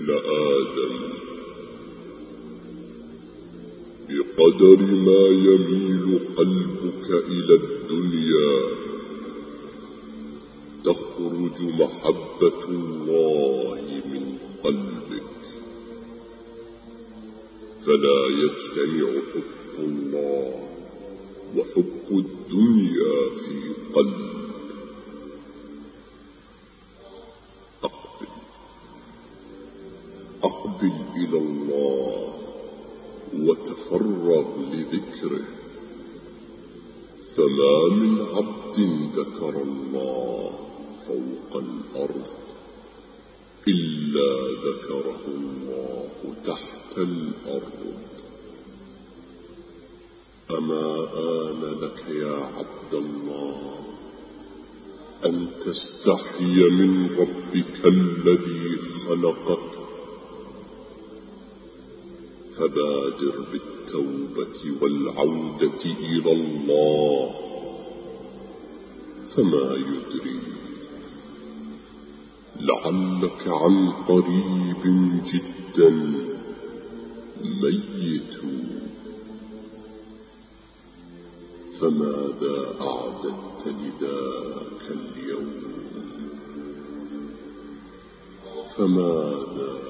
ابن آدم بقدر ما يميل قلبك إلى الدنيا تخرج محبة الله من قلبك. فلا يجتمع حب الله وحب الدنيا في قلب أقبل إلى الله وتفرغ لذكره. فما من عبد ذكر الله فوق الأرض إلا ذكره الله تحت الأرض. أما آن لك يا عبد الله أن تستحي من ربك الذي خلقك فبادر بالتوبة والعودة إلى الله فما يدريك لعلك عن قريب جدا ميت. فماذا أعددت لذاك اليوم؟ فماذا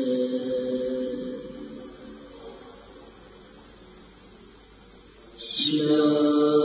Krishna.